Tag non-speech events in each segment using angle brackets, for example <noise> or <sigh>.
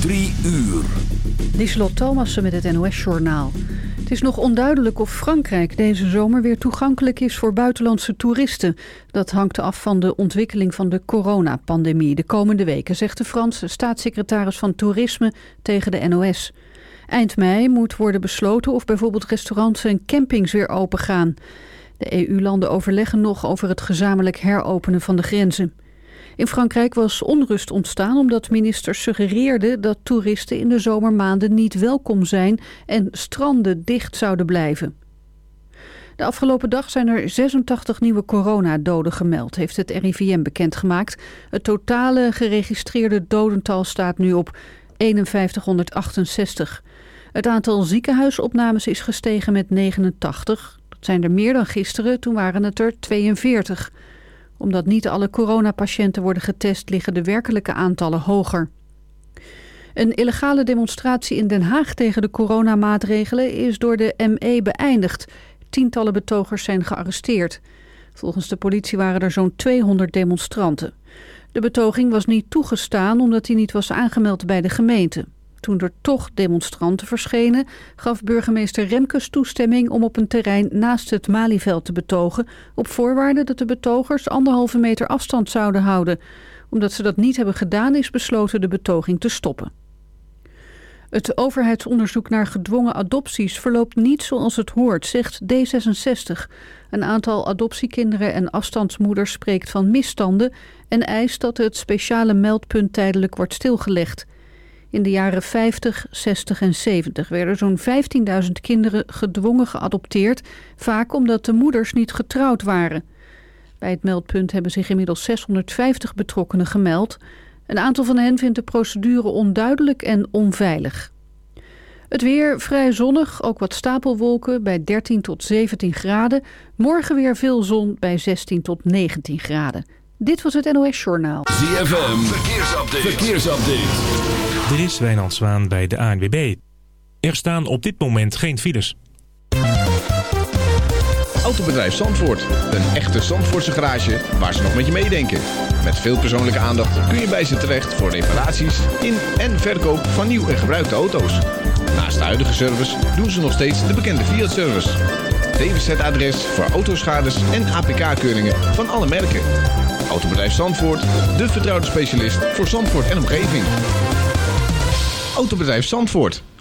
Drie uur. Lieselot Thomassen met het NOS-journaal. Het is nog onduidelijk of Frankrijk deze zomer weer toegankelijk is voor buitenlandse toeristen. Dat hangt af van de ontwikkeling van de coronapandemie de komende weken, zegt de Franse staatssecretaris van Toerisme tegen de NOS. Eind mei moet worden besloten of bijvoorbeeld restaurants en campings weer open gaan. De EU-landen overleggen nog over het gezamenlijk heropenen van de grenzen. In Frankrijk was onrust ontstaan omdat ministers suggereerden dat toeristen in de zomermaanden niet welkom zijn en stranden dicht zouden blijven. De afgelopen dag zijn er 86 nieuwe coronadoden gemeld, heeft het RIVM bekendgemaakt. Het totale geregistreerde dodental staat nu op 5168. Het aantal ziekenhuisopnames is gestegen met 89. Dat zijn er meer dan gisteren, toen waren het er 42 omdat niet alle coronapatiënten worden getest, liggen de werkelijke aantallen hoger. Een illegale demonstratie in Den Haag tegen de coronamaatregelen is door de ME beëindigd. Tientallen betogers zijn gearresteerd. Volgens de politie waren er zo'n 200 demonstranten. De betoging was niet toegestaan omdat hij niet was aangemeld bij de gemeente. Toen er toch demonstranten verschenen, gaf burgemeester Remkes toestemming om op een terrein naast het Malieveld te betogen, op voorwaarde dat de betogers anderhalve meter afstand zouden houden. Omdat ze dat niet hebben gedaan, is besloten de betoging te stoppen. Het overheidsonderzoek naar gedwongen adopties verloopt niet zoals het hoort, zegt D66. Een aantal adoptiekinderen en afstandsmoeders spreekt van misstanden en eist dat het speciale meldpunt tijdelijk wordt stilgelegd. In de jaren 50, 60 en 70 werden zo'n 15.000 kinderen gedwongen geadopteerd, vaak omdat de moeders niet getrouwd waren. Bij het meldpunt hebben zich inmiddels 650 betrokkenen gemeld. Een aantal van hen vindt de procedure onduidelijk en onveilig. Het weer vrij zonnig, ook wat stapelwolken bij 13 tot 17 graden. Morgen weer veel zon bij 16 tot 19 graden. Dit was het NOS Journaal. ZFM, verkeersupdate. verkeersupdate. Er is Wijnand Zwaan bij de ANWB. Er staan op dit moment geen files. Autobedrijf Zandvoort. Een echte Zandvoortse garage waar ze nog met je meedenken. Met veel persoonlijke aandacht kun je bij ze terecht voor reparaties in en verkoop van nieuw en gebruikte auto's. Naast de huidige service doen ze nog steeds de bekende Fiat-service. DWZ-adres voor autoschades en APK-keuringen van alle merken. Autobedrijf Zandvoort, de vertrouwde specialist voor Zandvoort en omgeving. Autobedrijf Zandvoort,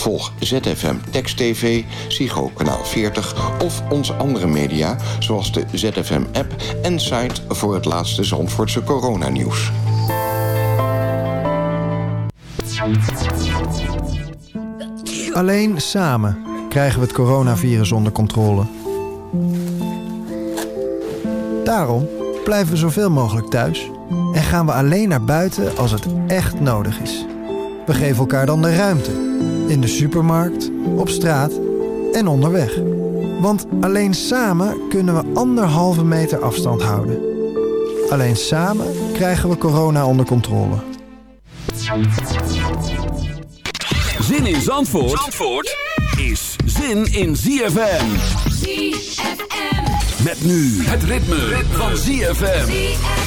Volg ZFM Text TV, Psycho Kanaal 40 of onze andere media... zoals de ZFM-app en site voor het laatste Zandvoortse coronanieuws. Alleen samen krijgen we het coronavirus onder controle. Daarom blijven we zoveel mogelijk thuis... en gaan we alleen naar buiten als het echt nodig is. We geven elkaar dan de ruimte. In de supermarkt, op straat en onderweg. Want alleen samen kunnen we anderhalve meter afstand houden. Alleen samen krijgen we corona onder controle. Zin in Zandvoort, Zandvoort is zin in ZFM. ZFM. Met nu het ritme, ritme. van ZFM.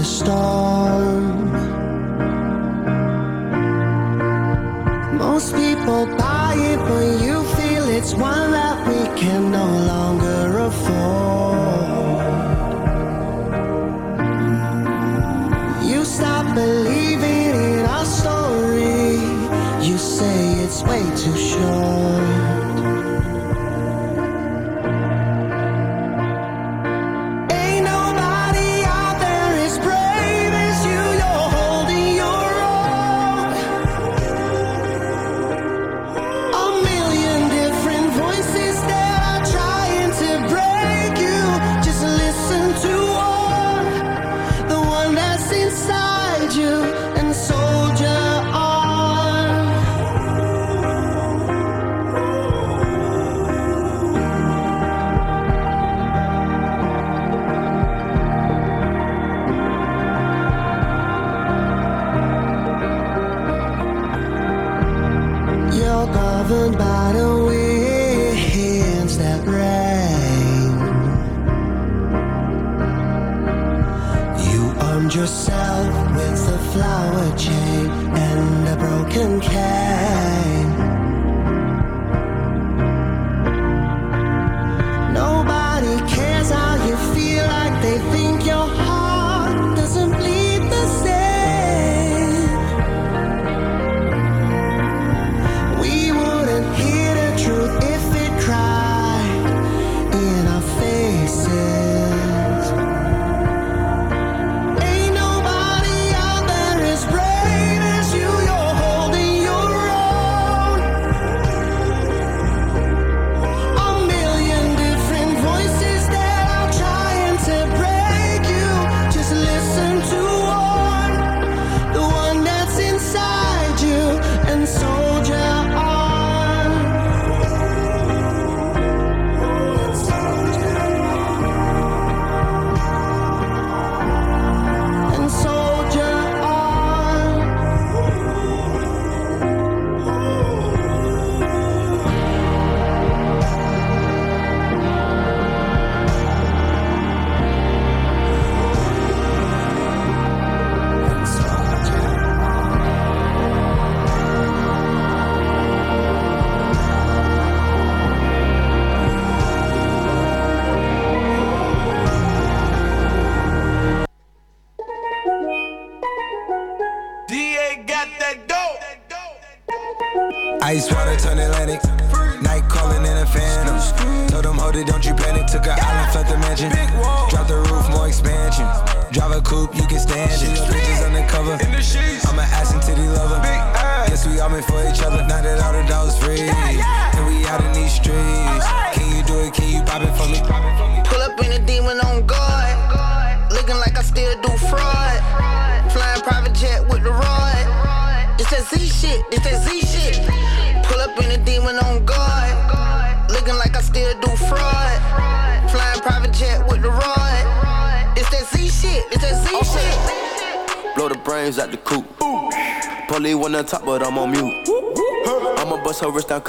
The storm. Most people buy it but you feel it's one.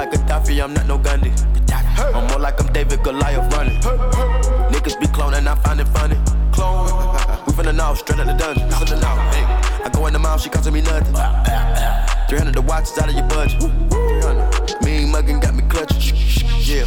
I'm like Gaddafi, I'm not no Gandhi. I'm more like I'm David Goliath running. Niggas be cloning, I find it funny. Clone. We finna know, straight out the dungeon. Finna know, hey. I go in the mouth, she costing me nothing. <laughs> 300 the watch is out of your budget. 300. Mean muggin' got me clutching. Yeah,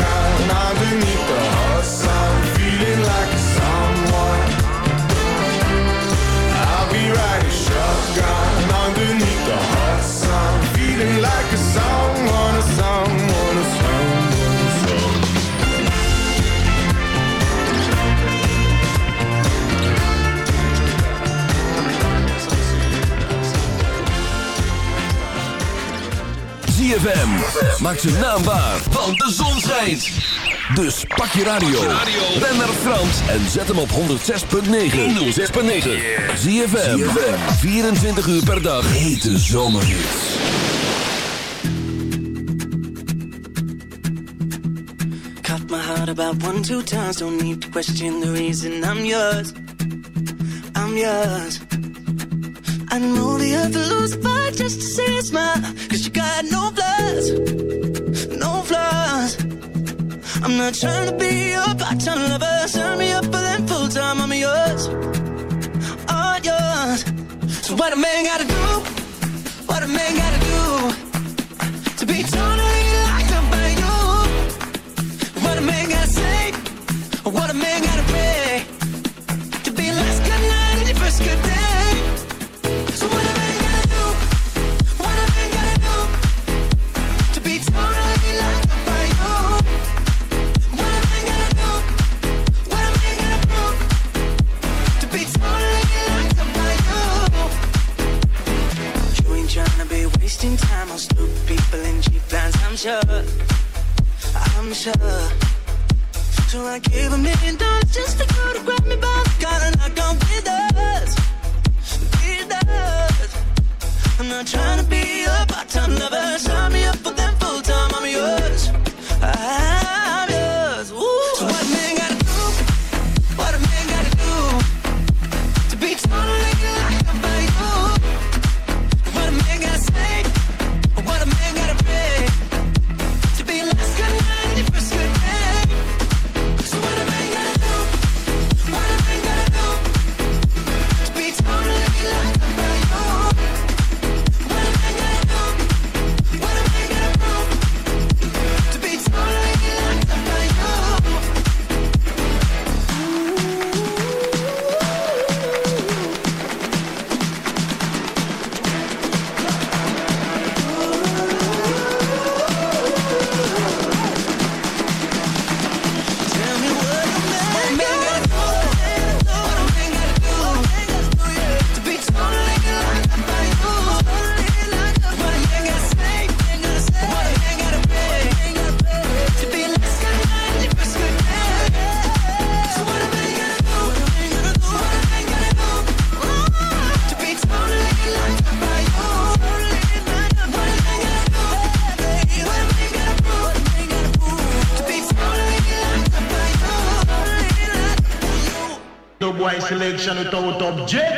underneath the hot sun, feeling like. I'll be riding shotgun underneath the hot sun, feeling like a someone, ZFM. Maak zijn naam waar, want de zon schijnt. Dus pak je radio. Ben naar Frans en zet hem op 106.9. 106.9. ZFM. 24 uur per dag. Hete zomerhits. Cut my heart about one, two times. Don't need to question the reason I'm yours. I'm yours. I know the earth will lose fight just to see a smile. Cause you got no flaws, no flaws. I'm not trying to be your part-time lover. Me up full-time. I'm yours, all yours. So what a man gotta do? What a man gotta do to be totally locked up by you? What a man gotta say? What a man gotta pray to be last good night and your first good day? Wasting time on stupid people and cheap lines. I'm sure. I'm sure. So I gave a million dollars just for you to grab me by the collar and knock on with us, with us. I'm not trying to be a part-time lover. Sign me up for them full-time. I'm yours. I'm yours. Without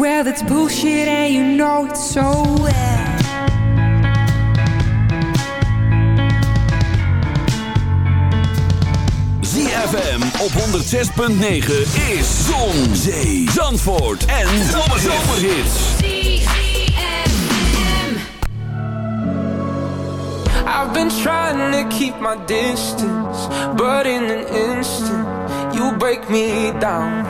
Well, it's bullshit and you know it so well. ZFM op 106.9 is Zon, Zee, Zandvoort en Zomerhits. I've been trying to keep my distance, but in an instant, you break me down.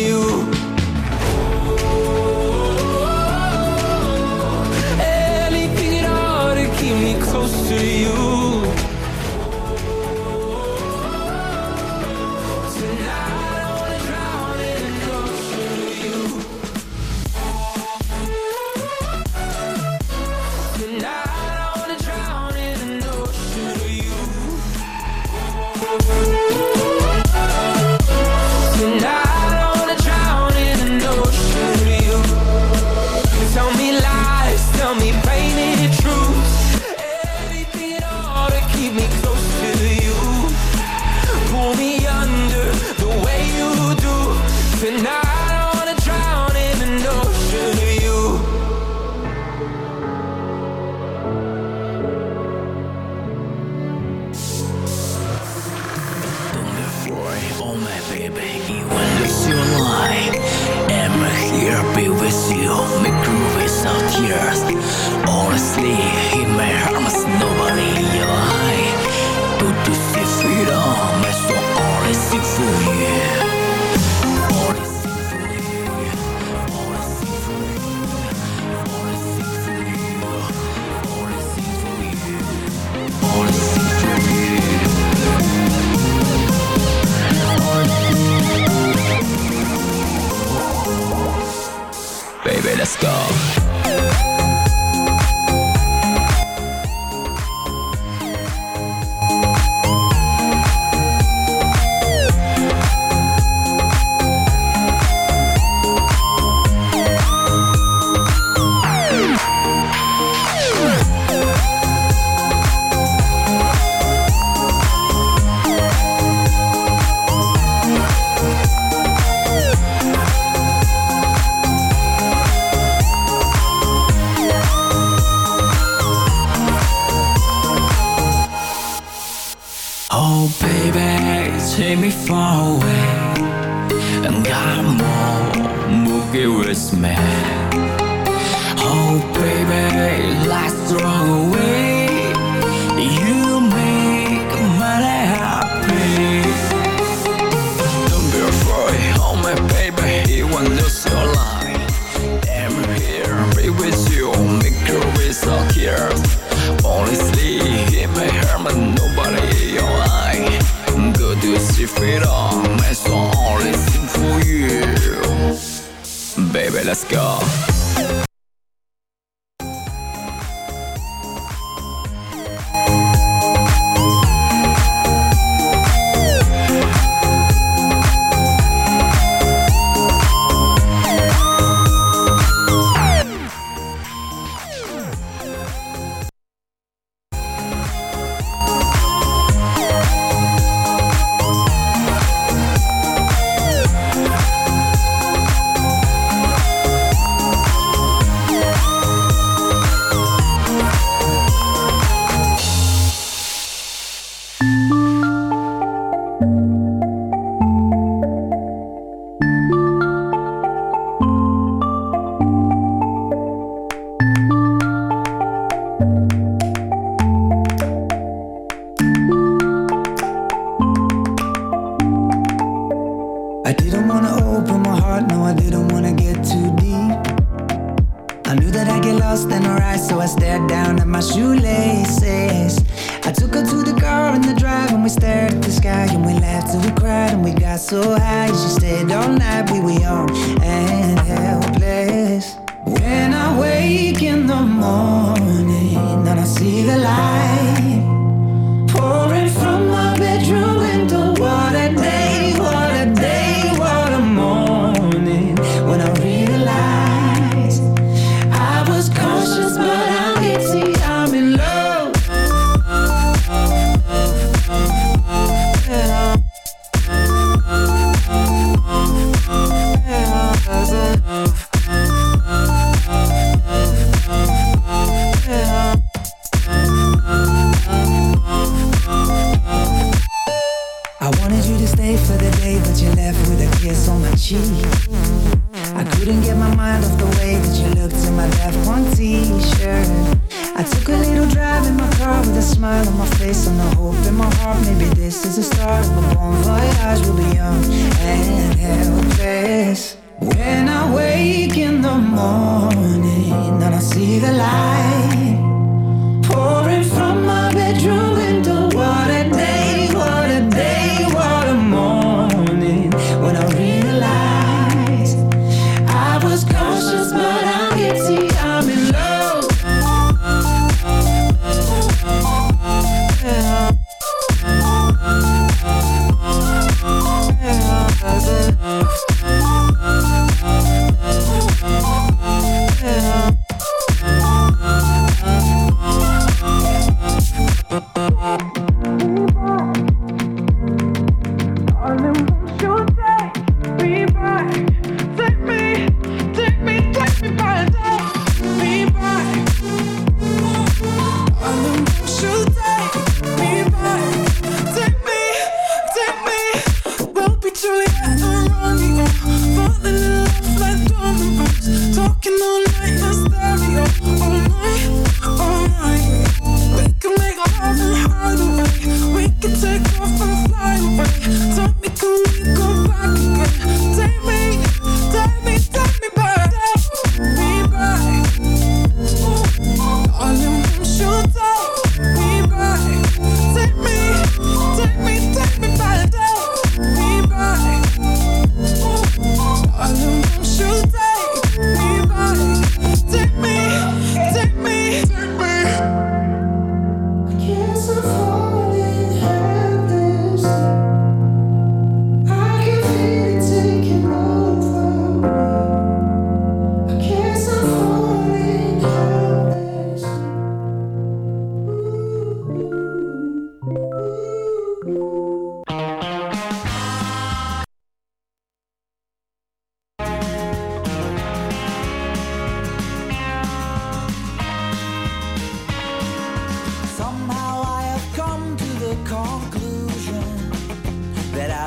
go. Moogie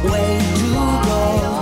way to go.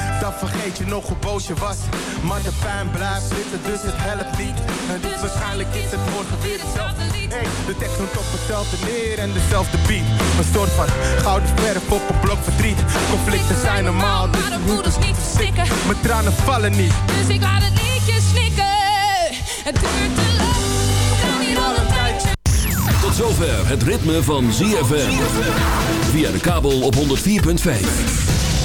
Dan vergeet je nog hoe boos je was. Maar de pijn blijft zitten, dus het helpt niet. En dus waarschijnlijk is het morgen weer hetzelfde lied. Hey, de tekst noemt op hetzelfde neer en dezelfde beat. Een soort van gouden verf op een blok verdriet. Conflicten zijn normaal, dus Maar de voeders niet verstikken. mijn tranen vallen niet. Dus ik laat het liedje snikken. Het duurt te lang, we staan hier al een tijdje. Tot zover het ritme van ZFM. Via de kabel op 104.5.